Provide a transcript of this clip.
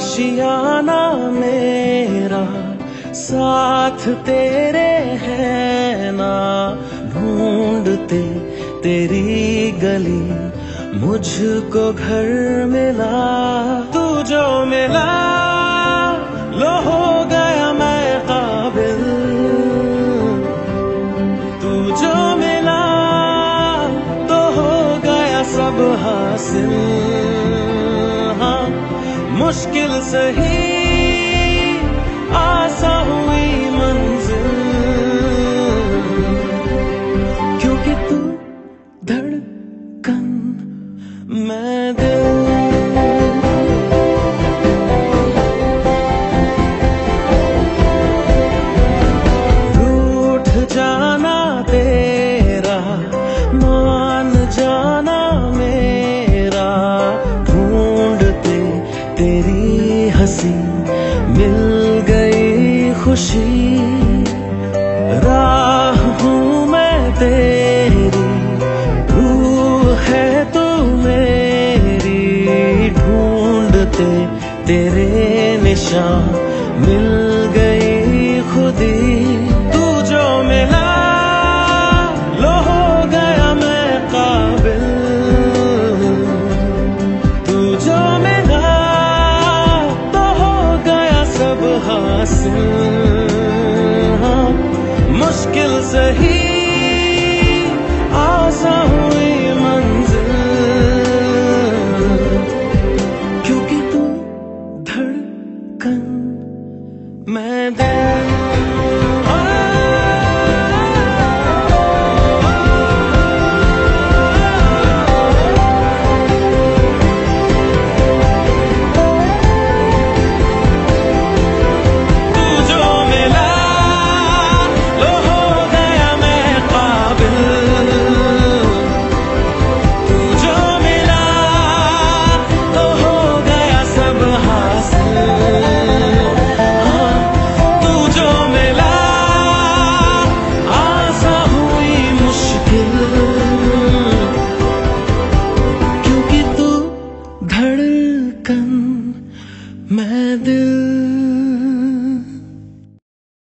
आशियाना मेरा, साथ तेरे है ना। ढूंढते तेरी गली, मुझको घर मिला। तू जो मिला, लो हो गया मैं काबिल। तू जो मिला तो हो गया सब हासिल। मुश्किल सही हँसी मिल गई खुशी। राह हूँ मैं तेरी, रूह है तू मेरी। ढूंढते तेरे निशान मिल हाँ, मुश्किल सही आसा हुई मंजिल। क्योंकि तू धड़कन मैं दे do